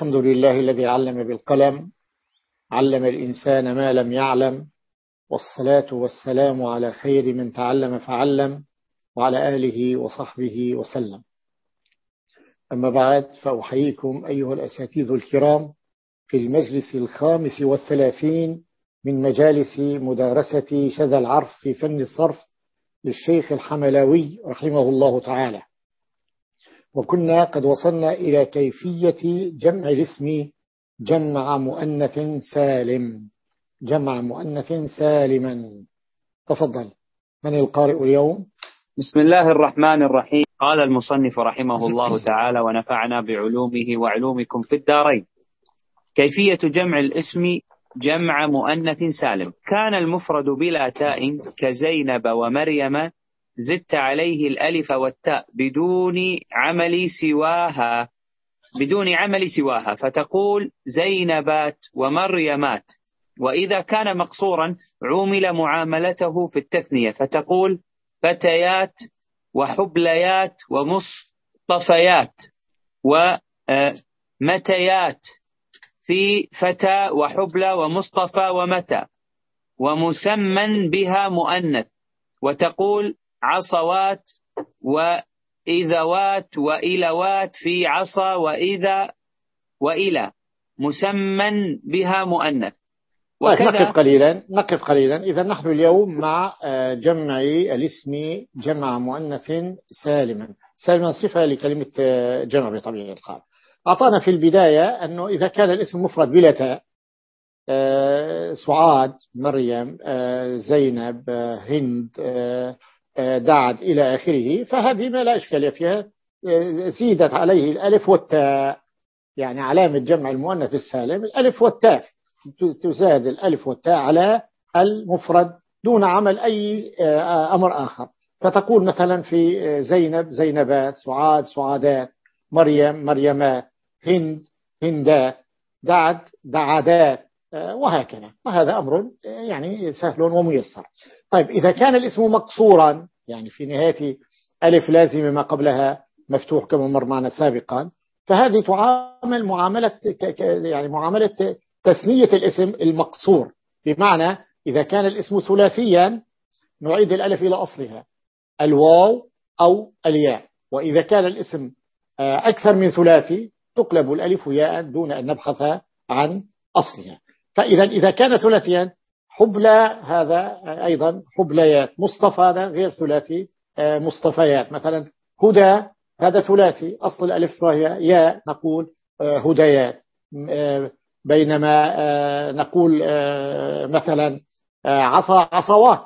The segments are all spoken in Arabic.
الحمد لله الذي علم بالقلم علم الإنسان ما لم يعلم والصلاة والسلام على خير من تعلم فعلم وعلى آله وصحبه وسلم. أما بعد فأحييكم أيها الأساتذة الكرام في المجلس الخامس والثلاثين من مجالس مدارسة شذا العرف في فن الصرف للشيخ الحملاوي رحمه الله تعالى. وكنا قد وصلنا إلى كيفية جمع الاسم جمع مؤنث سالم. جمع مؤنث سالما. تفضل. من القارئ اليوم؟ بسم الله الرحمن الرحيم. قال المصنف رحمه الله تعالى ونفعنا بعلومه وعلومكم في الدارين. كيفية جمع الاسم جمع مؤنث سالم. كان المفرد بلا تاء كزينب ومريم زدت عليه الألف والتاء بدون عمل سواها بدون عمل سواها. فتقول زينبات ومريمات. وإذا كان مقصورا عومل معاملته في التثنية. فتقول فتيات وحبليات ومصطفيات ومتيات في فتى وحبلى ومصطفى ومتى. ومسمى بها مؤنث. وتقول عصوات وإذوات وإلوات في عصا وإذا وإلى مسمى بها مؤنث. طيب نقف قليلا نقف قليلا. إذا نحن اليوم مع آه، جمع الاسم جمع مؤنث سالما. سالما صفة لكلمة آه، جمع بطبيعة الحال. أعطانا في البداية أنه إذا كان الاسم مفرد بلا تاء آه، سعاد مريم زينب هند دعد إلى آخره فهذه ما لا إشكال فيها. زيدت عليه الألف والتاء يعني علامة جمع المؤنث السالم. الألف والتاء تزاد الألف والتاء على المفرد دون عمل أي آه، أمر آخر. فتقول مثلا في زينب زينبات سعاد سعادات مريم مريمات هند هندات دعد دعادات. آه، وهكذا. وهذا أمر آه، يعني سهل وميسر. طيب إذا كان الاسم مقصورا يعني في نهاية ألف لازمة ما قبلها مفتوح كما مر معنا سابقا فهذه تعامل معاملة يعني معاملة تثنية الاسم المقصور. بمعنى إذا كان الاسم ثلاثيا نعيد الألف إلى أصلها الواو أو الياء. وإذا كان الاسم آه، أكثر من ثلاثي تقلب الألف ياء دون أن نبحث عن أصلها. فإذا إذا كان ثلاثيا حبلى هذا أيضا حبليات مصطفى هذا غير ثلاثي آه، مصطفيات. مثلا هدى هذا ثلاثي أصل الألف وهي ياء نقول آه، هديات. بينما آه، نقول آه، مثلا عصا عصوات.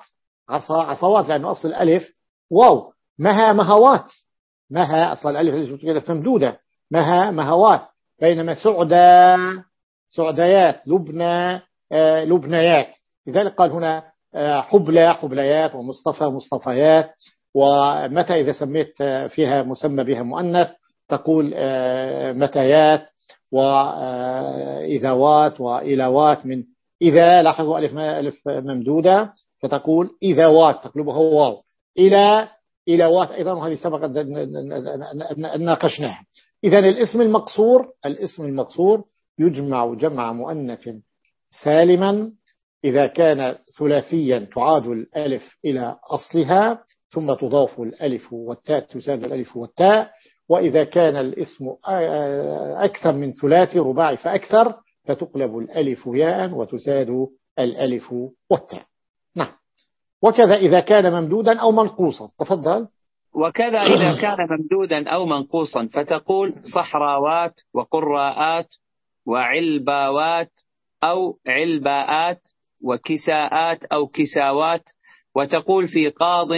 عصا عصوات لأنه أصل الألف واو. مها مهوات. مها أصل الألف ممدودة مها مهوات. بينما سعدى سعديات لبنى لبنيات. لذلك قال هنا حبلى حبليات ومصطفى مصطفيات. ومتى إذا سميت فيها مسمى بها مؤنث تقول متيات. وإذاوات وإلوات من إذا لاحظوا ألف, ألف ممدودة. فتقول إذاوات تقلبها واو. إلى إلوات أيضا وهذه سبق أن ناقشناها. إذا الاسم المقصور الاسم المقصور يجمع جمع مؤنث سالما إذا كان ثلاثيا تعاد الألف إلى أصلها ثم تضاف الألف والتاء تزاد الألف والتاء وإذا كان الاسم أكثر من ثلاثي رباعي فأكثر فتقلب الألف ياء وتزاد الألف والتاء. نعم. وكذا إذا كان ممدودا أو منقوصا. تفضل. وكذا إذا كان ممدودا أو منقوصا فتقول صحراوات وقراءات وعلباوات أو علباءات وكساءات أو كساوات وتقول في قاض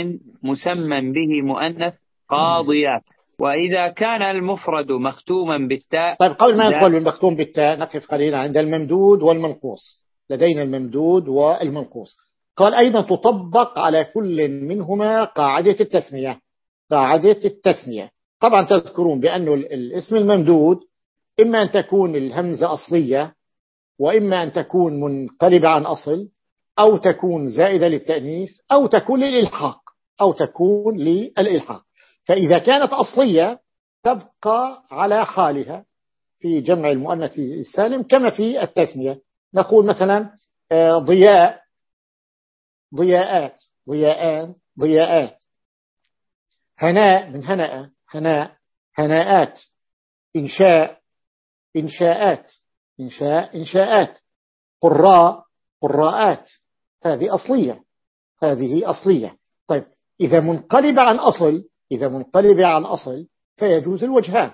مسمى به مؤنث قاضيات. وإذا كان المفرد مختوما بالتاء طيب قبل ما ندخل بالمختوم بالتاء نقف قليلا عند الممدود والمنقوص. لدينا الممدود والمنقوص. قال أيضا تطبق على كل منهما قاعدة التثنية. قاعدة التثنية. طبعا تذكرون بأن الاسم الممدود إما أن تكون الهمزة أصلية وإما أن تكون منقلبة عن أصل أو تكون زائدة للتأنيث أو تكون للإلحاق أو تكون للإلحاق. فإذا كانت أصلية تبقى على حالها في جمع المؤنث السالم كما في التثنية. نقول مثلا آه، ضياء ضياءات ضياءان ضياءات. هناء من هناء؟ هناء. هناءات. إنشاء. إنشاءات إنشاء إنشاءات. قراء قراءات. هذه أصلية. هذه أصلية. طيب إذا منقلب عن أصل إذا منقلب عن أصل فيجوز الوجهان.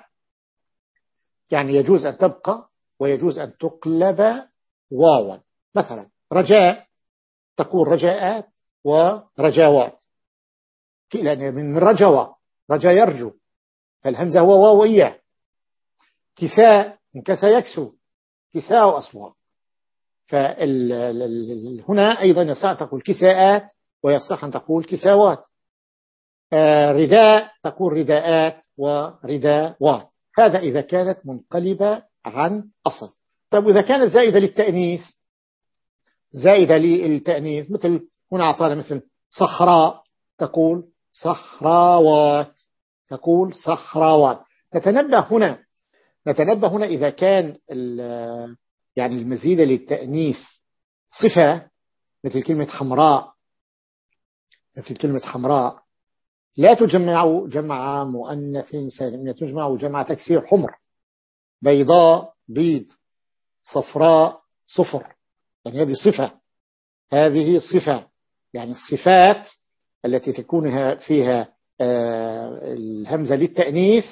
يعني يجوز أن تبقى ويجوز أن تقلب واوا. مثلا رجاء. تكون رجاءات ورجاوات. لأن من رجوة. رجا يرجو. فالهمزة هو واو إياه كساء من كسا يكسو كساء وأصوات فهنا أيضا يصح تقول كساءات ويصح أن تقول كساوات. رداء تقول رداءات ورداوات هذا إذا كانت منقلبة عن أصل. طيب وإذا كانت زائدة للتأنيث زائدة للتأنيث مثل هنا أعطانا مثل صخراء تقول صخراوات تقول صخراوات. نتنبه هنا نتنبه هنا إذا كان يعني المزيدة للتأنيث صفة مثل كلمة حمراء مثل كلمة حمراء. لا تجمع جمع مؤنث سالم تجمع جمع تكسير حمر. بيضاء بيض. صفراء صفر. يعني هذه صفة. هذه صفة. يعني الصفات التي تكون فيها آه، الهمزة للتأنيث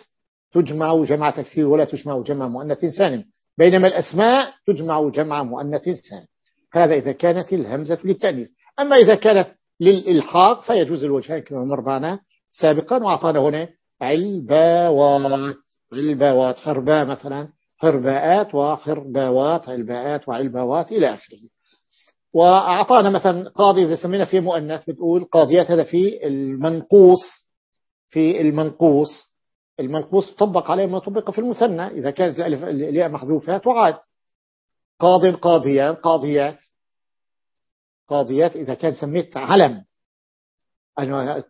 تجمع جمع تكسير ولا تجمع جمع مؤنث سالم. بينما الأسماء تجمع جمع مؤنث سالم. هذا إذا كانت الهمزة للتأنيث. أما إذا كانت للإلحاق فيجوز الوجهين كما مر معنا سابقا وأعطانا هنا علباوات. علباوات حرباء مثلا. حرباءات وحرباوات علباءات وعلباوات إلى آخره. وأعطانا مثلا قاضي إذا سمينا فيه مؤنث بتقول قاضيات هذا في المنقوص. في المنقوص. المنقوص طبق عليه ما طبق في المثنى. إذا كانت الياء محذوفة تعاد. قاض قاضيان قاضيات. قاضيات إذا كان سميت علم.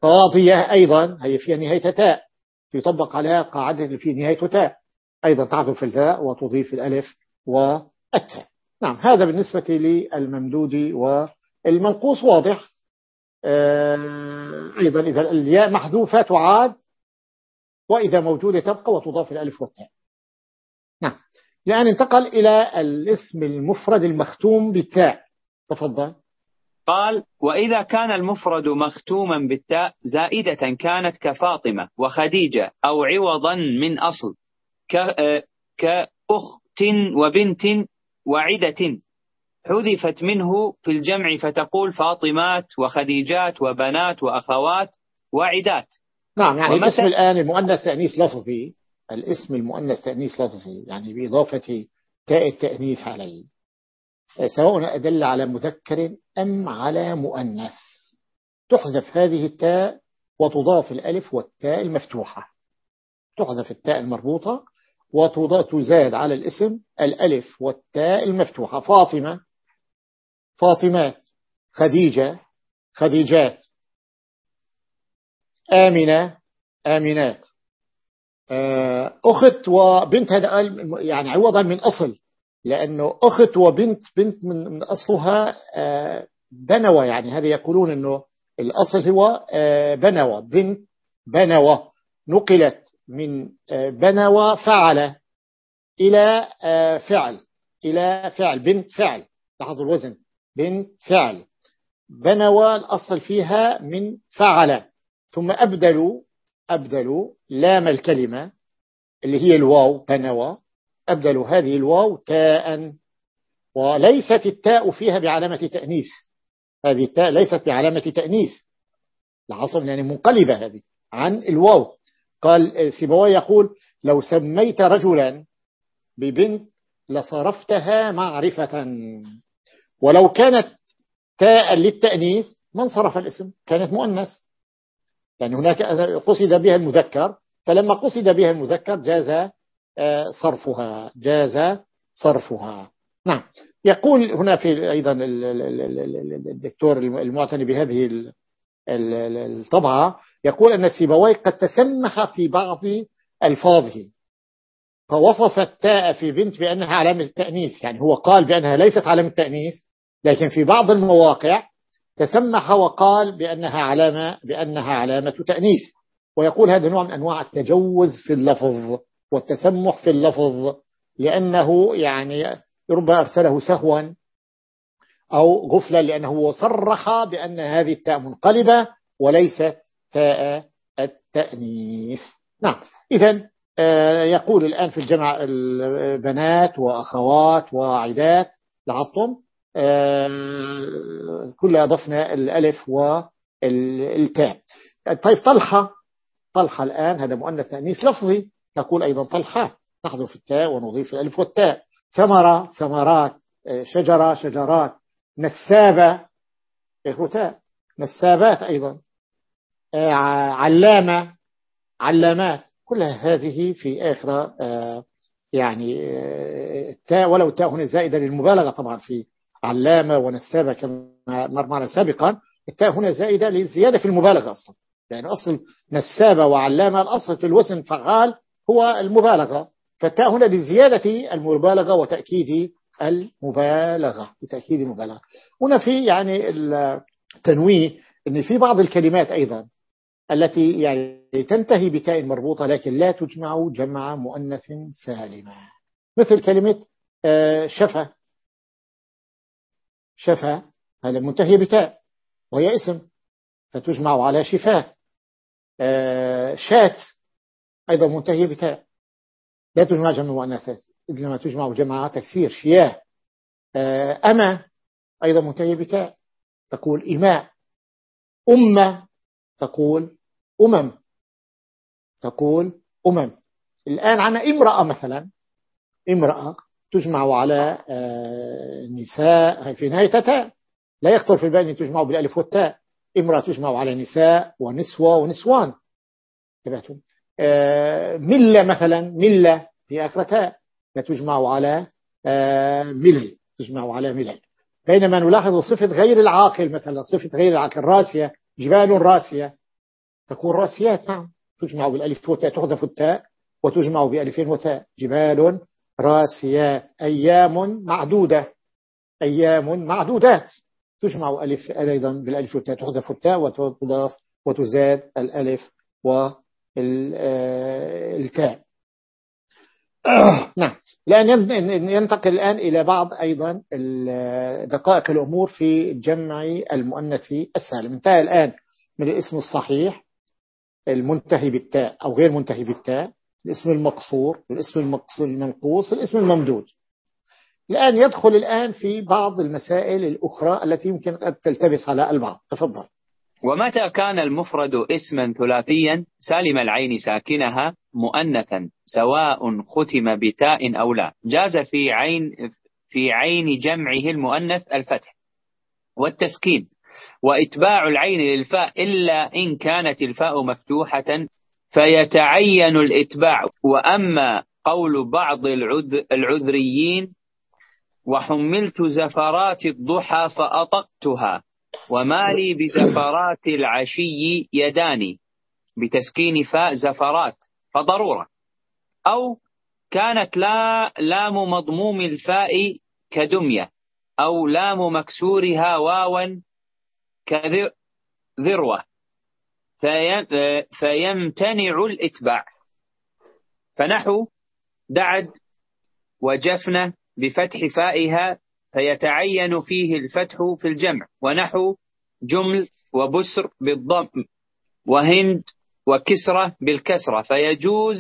قاضية أيضا هي فيها نهاية تاء. يطبق عليها قاعدة في نهاية تاء. أيضا تعذف التاء وتضيف الألف والتاء. نعم هذا بالنسبة للممدود والمنقوص واضح. آه، أيضا إذا الياء محذوفة تعاد. وإذا موجودة تبقى وتضاف الألف والتاء نعم. الآن انتقل إلى الاسم المفرد المختوم بالتاء. تفضل. قال وإذا كان المفرد مختوما بالتاء زائدة كانت كفاطمة وخديجة أو عوضا من أصل آه، كأخت وبنت وعدة حذفت منه في الجمع فتقول فاطمات وخديجات وبنات وأخوات وعدات. نعم يعني الاسم الآن المؤنث تأنيث لفظي الاسم المؤنث تأنيث لفظي يعني بإضافة تاء التأنيث عليه سواء أدل على مذكر أم على مؤنث. تحذف هذه التاء وتضاف الألف والتاء المفتوحة. تحذف التاء المربوطة وتزاد على الاسم الألف والتاء المفتوحة. فاطمة فاطمات خديجة خديجات آمنة آمنات. آه، أخت وبنت هذا يعني عوضا من أصل لأنه أخت وبنت بنت من, من أصلها آه، بنوة. يعني هذا يقولون أنه الأصل هو آه، بنوة بنت بنوة. نقلت من بنوى فعل إلى فعل إلى فعل بنت فعل. لاحظوا الوزن. بنت فعل. بنوى الأصل فيها من فعل. ثم أبدلوا أبدلوا لام الكلمة اللي هي الواو بنوى أبدلوا هذه الواو تاء وليست التاء فيها بعلامة تأنيث. هذه التاء ليست بعلامة تأنيث. لاحظتم يعني منقلبة هذه عن الواو. قال سيبوي يقول لو سميت رجلا ببنت لصرفتها معرفة. ولو كانت تاء للتأنيث ما انصرف الاسم؟ كانت مؤنث. يعني هناك قصد بها المذكر فلما قصد بها المذكر جاز آه، صرفها جاز صرفها. نعم. يقول هنا في أيضا الدكتور المعتني بهذه الطبعة يقول أن السيبوي قد تسمح في بعض ألفاظه فوصف التاء في بنت بأنها علامة التأنيث. يعني هو قال بأنها ليست علامة التأنيث لكن في بعض المواقع تسمح وقال بأنها علامة بأنها علامة تأنيث. ويقول هذا نوع من أنواع التجوز في اللفظ والتسمح في اللفظ لأنه يعني ربما أرسله سهوا أو غفلا لأنه صرح بأن هذه التاء منقلبة وليست تاء التأنيث. نعم. إذا آه، يقول الآن في الجمع البنات وأخوات وعدات العطم آه، كلها أضفنا الألف والتاء طيب طلحة طلحة الآن هذا مؤنث تأنيث لفظي نقول أيضا طلحة نحذف التاء ونضيف الألف والتاء. ثمرة ثمرات آه، شجرة شجرات نسابة تاء نسابات أيضا علامة علامات كلها هذه في آخر آه، يعني التاء ولو التاء هنا زائدة للمبالغة طبعا في علامة ونسابة كما مر معنا سابقا التاء هنا زائدة للزيادة في المبالغة أصلا. يعني أصل نسابة وعلامة الأصل في الوزن فعال هو المبالغة. فالتاء هنا لزيادة المبالغة وتأكيد المبالغة بتأكيد المبالغة. هنا في يعني التنويه أن في بعض الكلمات أيضا التي يعني تنتهي بتاء مربوطة لكن لا تجمع جمع مؤنث سالمة. مثل كلمة آه، شفا هذا منتهي بتاء وهي اسم فتجمع على شفاه آه، شات أيضا منتهي بتاء. لا تجمع جمع مؤنثات إنما تجمع جمع تكسير شياه آه، أما أيضا منتهي بتاء تقول إماء. أمة تقول أمم. تقول أمم. الآن عنا امرأة مثلا امرأة تجمع على آه، نساء في نهاية تاء لا يخطر في البال أن تجمع بالألف والتاء. امرأة تجمع على نساء ونسوة ونسوان. آه، ملة مثلا ملة في آخر تاء لا تجمع على آه، ملل. تجمع على ملل. بينما نلاحظ صفة غير العاقل مثلا صفة غير العاقل. راسية. جبال راسية. تكون راسيات نعم. تجمع بالألف والتاء تحذف التاء. وتجمع بألف وتاء. جبال راسيات أيام معدودة. أيام معدودات. تجمع ألف أيضا بالألف والتاء. تحذف التاء وتضاف وتزاد الألف والتاء نعم. لأن ينتقل الآن إلى بعض أيضا دقائق الأمور في جمع المؤنث السالم. انتهى الآن من الاسم الصحيح المنتهي بالتاء أو غير منتهي بالتاء. الاسم المقصور الاسم المنقوص الاسم الممدود. الآن يدخل الآن في بعض المسائل الأخرى التي يمكن أن تلتبس على البعض. تفضل. ومتى كان المفرد اسما ثلاثيا سالم العين ساكنها مؤنثا سواء ختم بتاء أو لا؟ جاز في عين في عين جمعه المؤنث الفتح والتسكين. وإتباع العين للفاء إلا إن كانت الفاء مفتوحة فيتعين الإتباع. وأما قول بعض العذريين وحملت زفرات الضحى فأطقتها وما لي بزفرات العشي يداني بتسكين فاء زفرات فضرورة. أو كانت لا لام مضموم الفاء كدمية أو لام مكسورها واوا كذروة فيمتنع الإتباع. فنحو دعد وجفنة بفتح فائها فيتعين فيه الفتح في الجمع. ونحو جمل وبسر بالضم وهند وكسرة بالكسرة. فيجوز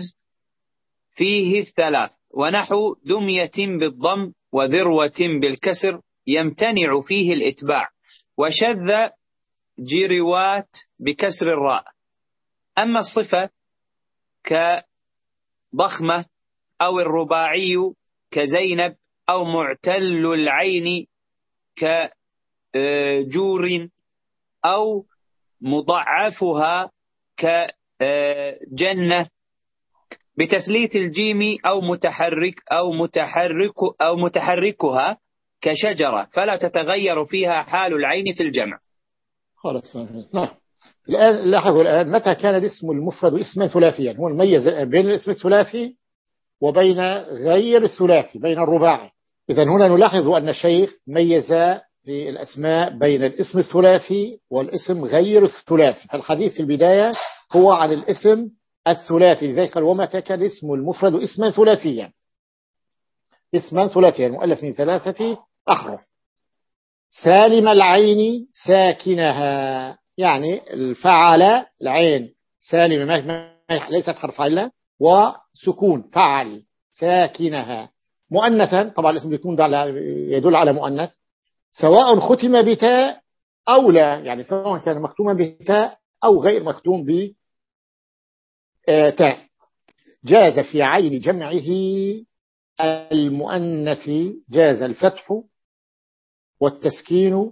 فيه الثلاث. ونحو دمية بالضم وذروة بالكسر يمتنع فيه الإتباع. وشذ جيروات بكسر الراء. أما الصفة كضخمة أو الرباعي كزينب أو معتل العين كجور أو مضعفها كجنة. بتثليث الجيم أو متحرك أو متحرك أو متحركها كشجرة فلا تتغير فيها حال العين في الجمع. خلاص. نعم. الآن لاحظوا الآن متى كان الاسم المفرد اسما ثلاثيا؟ هو الميز بين الاسم الثلاثي وبين غير الثلاثي بين الرباعي. إذا هنا نلاحظ أن الشيخ ميز في الأسماء بين الاسم الثلاثي والاسم غير الثلاثي. فالحديث في البداية هو عن الاسم الثلاثي. لذلك قال ومتى كان اسم المفرد اسما ثلاثيا؟ اسما ثلاثيا مؤلف من ثلاثة أحرف. سالم العين ساكنها. يعني الفعل العين سالم ليست حرف علة وسكون فعل ساكنها. مؤنثا طبعا الاسم بيكون يدل على مؤنث. سواء ختم بتاء أو لا يعني سواء كان مختوما بتاء أو غير مختوم بتاء جاز في عين جمعه المؤنث جاز الفتح والتسكين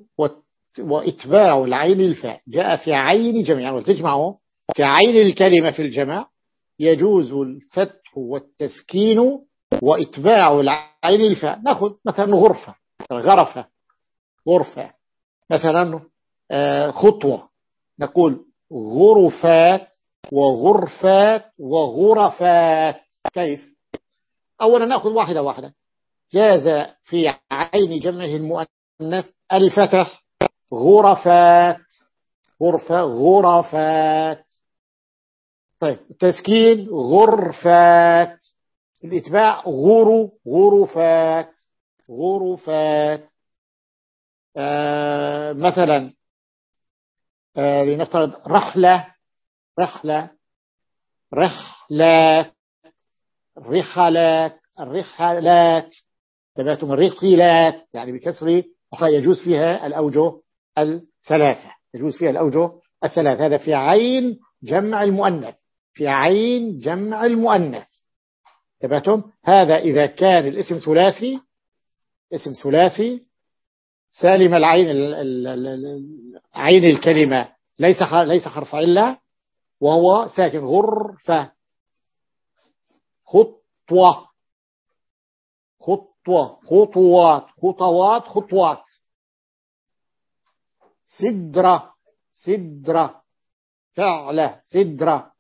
وإتباع العين الفاء جاء في عين جمع يعني وتجمعه في عين الكلمة في الجمع يجوز الفتح والتسكين وإتباع العين الفاء نأخذ مثلا غرفة غرفة غرفة مثلا آه، خطوة. نقول غرفات وغرفات وغرفات. كيف؟ أولا نأخذ واحدة واحدة. جاز في عين جمعه المؤنث الفتح غرفات. غرفة غرفات. طيب التسكين غرفات. الإتباع غرو غرفات. غرفات. آه مثلا آه لنفترض رحلة. رحلة. رحلات. رحلات. الرحلات تبعتم الرحلات يعني بكسر يجوز فيها الأوجه الثلاثة. يجوز فيها الأوجه الثلاثة. هذا في عين جمع المؤنث. في عين جمع المؤنث. تبعتم؟ هذا إذا كان الاسم ثلاثي اسم ثلاثي سالم العين عين الكلمة ليس ليس حرف علة وهو ساكن. غرفة. خطوة. خطوة خطوات خطوات خطوات. سدرة سدرة فعلة سدرة.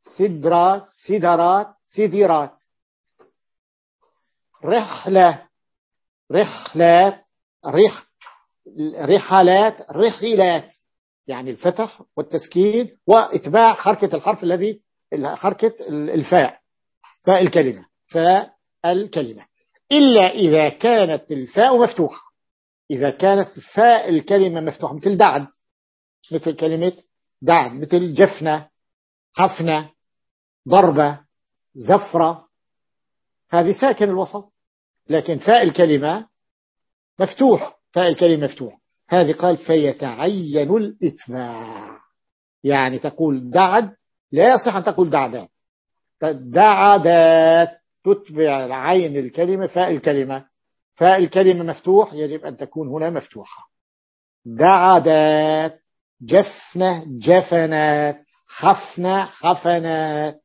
سدرات سدرات سدرات رحلة رحلات رح رحلات رحلات. يعني الفتح والتسكين وإتباع حركة الحرف الذي حركة الفاء فاء الكلمة. فاء الكلمة. إلا إذا كانت الفاء مفتوحة. إذا كانت فاء الكلمة مفتوحة مثل دعد. مثل كلمة دعد. مثل جفنة حفنة ضربة زفرة. هذه ساكن الوسط. لكن فاء الكلمة مفتوح. فاء الكلمة مفتوح. هذه قال فيتعين الإتباع. يعني تقول دعد. لا يصح أن تقول دعدات دعدات تتبع العين الكلمة فاء الكلمة. فاء الكلمة مفتوح يجب أن تكون هنا مفتوحة. دعدات جفنة جفنات حفنة حفنات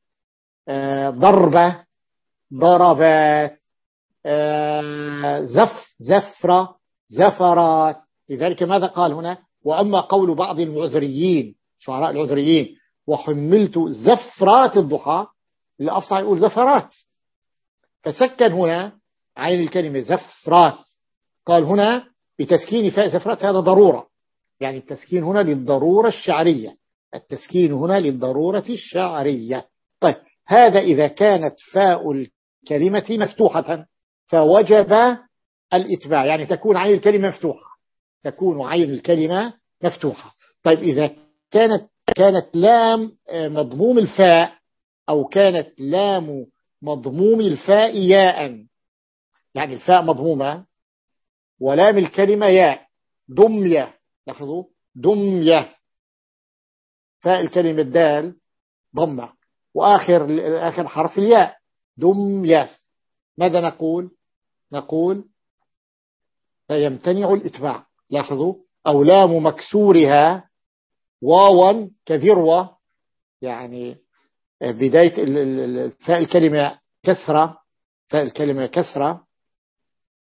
آه، ضربة ضربات آه، زف زفرة زفرات لذلك ماذا قال هنا؟ وأما قول بعض المعذريين شعراء العذريين وحملت زفرات الضحى الأفصح يقول زفرات. فسكن هنا عين الكلمة زفرات. قال هنا بتسكين فاء زفرات هذا ضرورة. يعني التسكين هنا للضرورة الشعرية. التسكين هنا للضرورة الشعرية. طيب هذا إذا كانت فاء الكلمة مفتوحة فوجب الإتباع. يعني تكون عين الكلمة مفتوحة. تكون عين الكلمة مفتوحة. طيب إذا كانت كانت لام مضموم الفاء أو كانت لام مضموم الفاء ياء. يعني الفاء مضمومة ولام الكلمة ياء. دمية. لاحظوا؟ دمية. فاء الكلمة الدال ضمة. وآخر آخر حرف الياء. دمية. ماذا نقول؟ نقول فيمتنع الإتباع. لاحظوا؟ أو لام مكسورها واوا كذروة يعني بداية فاء الكلمة كسرة فاء الكلمة كسرة.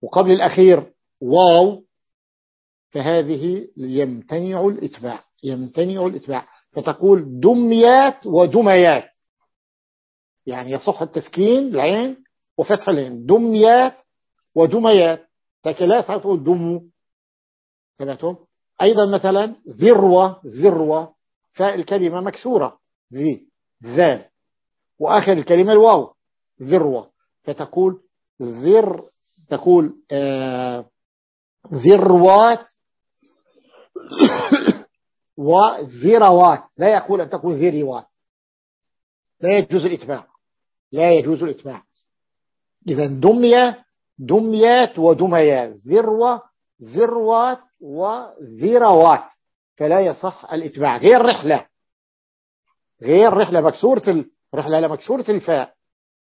وقبل الأخير واو فهذه يمتنع الإتباع يمتنع الإتباع. فتقول دميات ودميات. يعني يصح التسكين العين وفتح العين. دميات ودميات. لكن لا يصح تقول دمو تمام أيضا مثلا ذروة ذروة. فاء الكلمة مكسورة. ذي. ذال وآخر الكلمة الواو ذروة. فتقول ذر تقول آه ذروات. وذروات. لا يقول أن تقول ذروات. لا يجوز الإتباع. لا يجوز الإتباع. إذا دمية دميات ودميات ذروة ذروات وذروات. فلا يصح الإتباع. غير رحلة غير رحلة مكسورة الرحلة لمكسورة الفاء.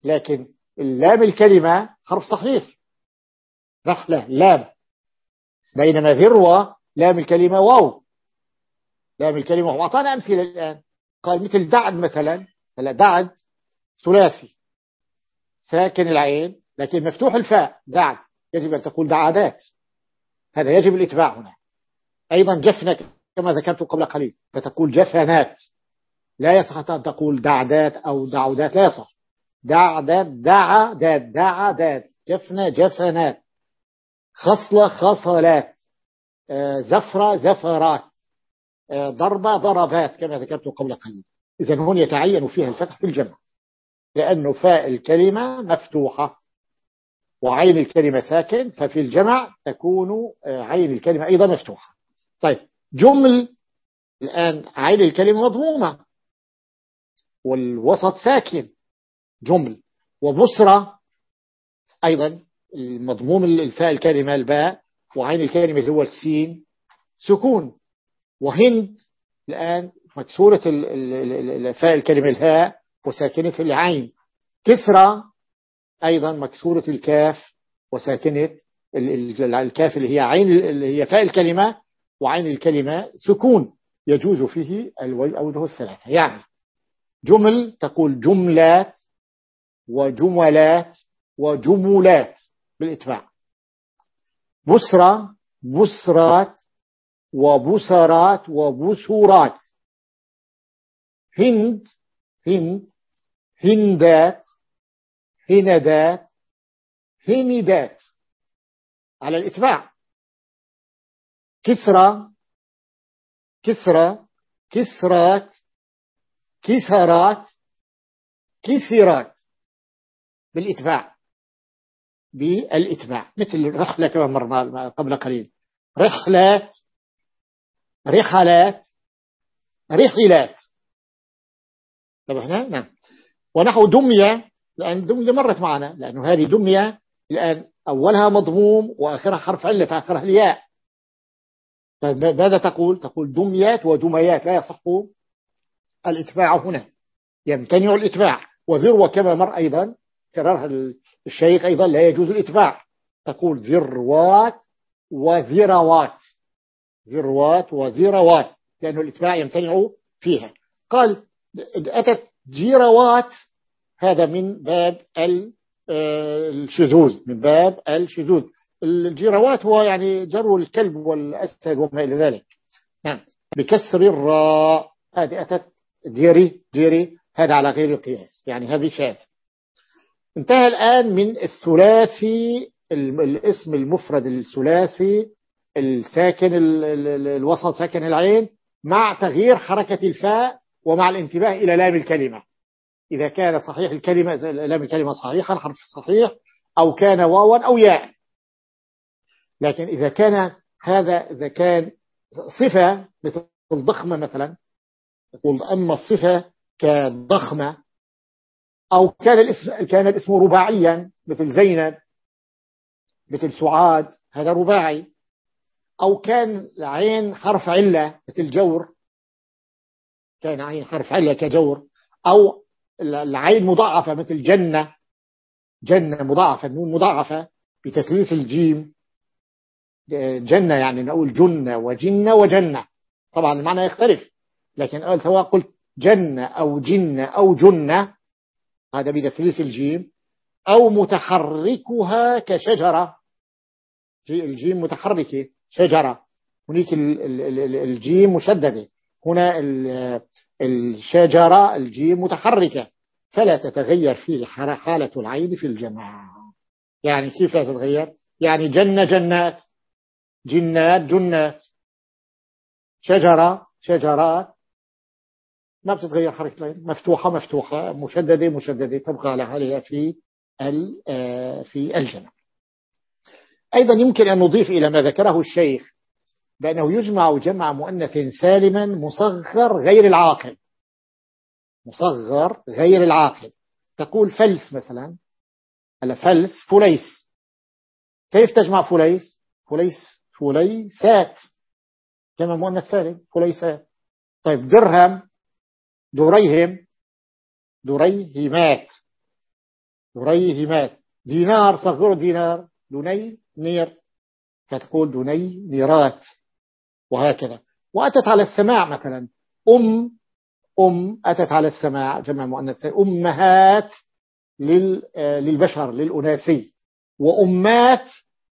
لكن اللام الكلمة حرف صحيح. رحلة لام. بينما ذروة لام الكلمة واو. لام الكلمة وأعطانا أمثلة الآن. قال مثل دعد مثلا. هلا دعد ثلاثي. ساكن العين لكن مفتوح الفاء. دعد. يجب أن تقول دعادات. هذا يجب الإتباع هنا. أيضا جفنة كما ذكرت قبل قليل. فتقول جفنات. لا يصح أن تقول دعدات أو دعودات لا يصح. دعدات دعدات دعدات جفنة جفنات. خصلة خصلات. آه، زفرة زفرات. آه، ضربة ضربات كما ذكرت قبل قليل. إذا هون يتعين فيها الفتح في الجمع. لأنه فاء الكلمة مفتوحة وعين الكلمة ساكن ففي الجمع تكون آه، عين الكلمة أيضا مفتوحة. طيب جمل الآن عين الكلمة مضمومة. والوسط ساكن جمل. وبصرة أيضا المضموم الفاء الكلمة الباء وعين الكلمة اللي هو السين. سكون. وهند الآن مكسورة الفاء الكلمة الهاء وساكنة العين. كسرى أيضا مكسورة الكاف وساكنة الكاف اللي هي عين اللي هي فاء الكلمة وعين الكلمة. سكون. يجوز فيه الأوجه الثلاثة. يعني جمل تقول جملات وجملات وجملات بالإتباع. بسرة بسرات وبسرات وبسورات. هند هند هندات هندات هندات. على الإتباع. كسرى كسرى كسرات كسرات كثيرات بالإتباع بالإتباع مثل رحلة كما مر قبل قليل. رحلات رحلات رحلات. طب إحنا نعم. ونحو دمية لأن دمية مرت معنا لأنه هذه دمية الآن أولها مضموم وآخرها حرف علة فآخرها الياء. طيب ماذا تقول؟ تقول دميات ودميات لا يصح الإتباع هنا. يمتنع الإتباع. وذروة كما مر أيضا كررها الشيخ أيضا لا يجوز الإتباع. تقول ذروات وذروات. ذروات وذروات. لأنه الإتباع يمتنع فيها. قال أتت جيروات. هذا من باب آه، الشذوذ. من باب الشذوذ. الجيروات هو يعني جر الكلب والأسد وما إلى ذلك. نعم. بكسر الراء. هذه أتت ديري ديري هذا على غير القياس يعني هذه شاذ انتهى الآن من الثلاثي الاسم المفرد الثلاثي الساكن الوسط ساكن العين مع تغيير حركة الفاء ومع الانتباه إلى لام الكلمة. إذا كان صحيح الكلمة لام الكلمة صحيحا حرف صحيح أو كان واوا أو ياء. لكن إذا كان هذا إذا كان صفة مثل ضخمة مثلا يقول أما الصفة كضخمة أو كان الاسم كان الاسم رباعيا مثل زينب مثل سعاد هذا رباعي. أو كان العين حرف علة مثل جور. كان عين حرف علة كجور. أو العين مضاعفة مثل جنة. جنة مضاعفة النون مضاعفة بتثليث الجيم. جنة يعني نقول جنة وجنة وجنة. طبعا المعنى يختلف. لكن قال سواء قلت جنة أو جنة أو جنة هذا بتثليث الجيم أو متحركها كشجرة. الجيم متحركة شجرة. هناك الجيم مشددة. هنا الشجرة الجيم متحركة. فلا تتغير فيه حالة العين في الجماعة يعني كيف لا تتغير؟ يعني جنة جنات جنات جنات. شجرة شجرات. ما بتتغير حركة العين مفتوحة مفتوحة. مشددة مشددة. تبقى على حالها في آه، في الجمع أيضا يمكن أن نضيف إلى ما ذكره الشيخ بأنه يجمع جمع مؤنث سالما مصغر غير العاقل. مصغر غير العاقل. تقول فلس مثلا. فلس فليس. كيف تجمع فليس؟ فليس فليسات. جمع مؤنث سالم فليسات. طيب درهم دريهم دريهمات دريهمات دينار صغروا دينار. دني نير. فتقول دني نيرات. وهكذا. وأتت على السماع مثلا. أم أم أتت على السماع. جمع مؤنث. أمهات للبشر للأناسي وأمات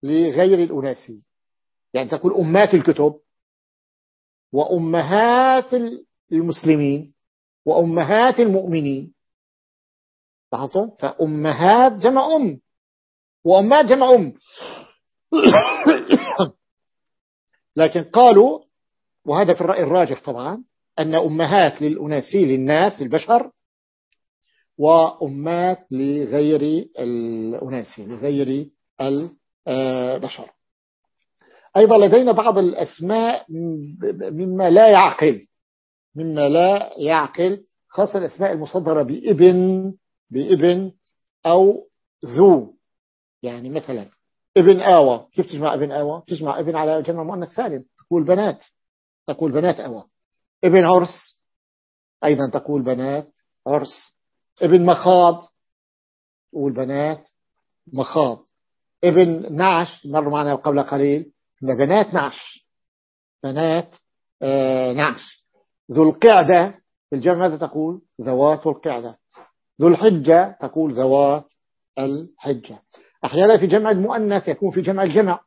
لغير الأناسي يعني تقول أمات الكتب. وأمهات المسلمين. وأمهات المؤمنين. لاحظتم؟ فأمهات جمع أم. وأمات جمع أم. لكن قالوا وهذا في الرأي الراجح طبعا أن أمهات للأناسي للناس للبشر وأمات لغير الأناسي لغير البشر أيضا لدينا بعض الأسماء مما لا يعقل. مما لا يعقل خاصة الأسماء المصدرة بإبن بإبن أو ذو. يعني مثلا ابن آوى. كيف تجمع ابن آوى؟ تجمع ابن على جمع مؤنث سالم. تقول بنات. تقول بنات آوى. ابن عرس. أيضا تقول بنات عرس. ابن مخاض. تقول بنات مخاض. ابن نعش. مر معنا قبل قليل. بنات نعش. بنات آه نعش. ذو القعدة الجمع ماذا تقول ذوات القعدة. ذو الحجة تقول ذوات الحجة. أحيانا في جمع المؤنث يكون في جمع الجمع.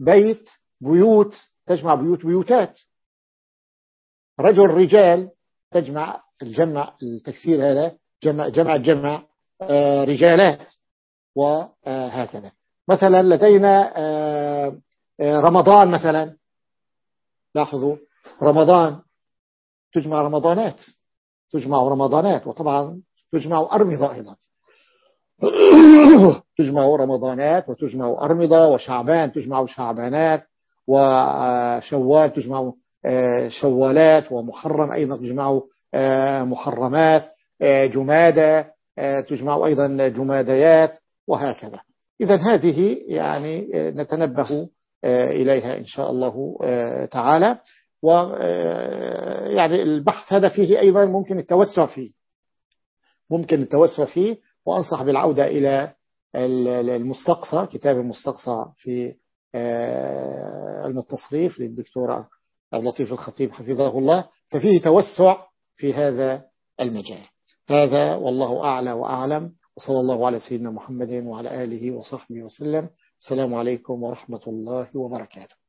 بيت بيوت تجمع بيوت بيوتات. رجل رجال تجمع الجمع التكسير هذا جمع جمع الجمع آه، رجالات. وهكذا. مثلا لدينا آه، آه، رمضان مثلا. لاحظوا رمضان تجمع رمضانات تجمع رمضانات وطبعا تجمع أرمضة أيضا. تجمع رمضانات وتجمع أرمضة وشعبان تجمع شعبانات وشوال تجمع آه، شوالات ومحرم أيضا تجمع آه، محرمات آه، جمادة تجمع أيضا جماديات وهكذا. إذا هذه يعني نتنبه إليها إن شاء الله تعالى. ويعني البحث هذا فيه أيضا ممكن التوسع فيه. ممكن التوسع فيه وأنصح بالعودة إلى المستقصى كتاب المستقصى في آه، علم التصريف للدكتور لطيف الخطيب حفظه الله. ففيه توسع في هذا المجال. هذا والله أعلى وأعلم. وصلى الله على سيدنا محمد وعلى آله وصحبه وسلم. السلام عليكم ورحمة الله وبركاته.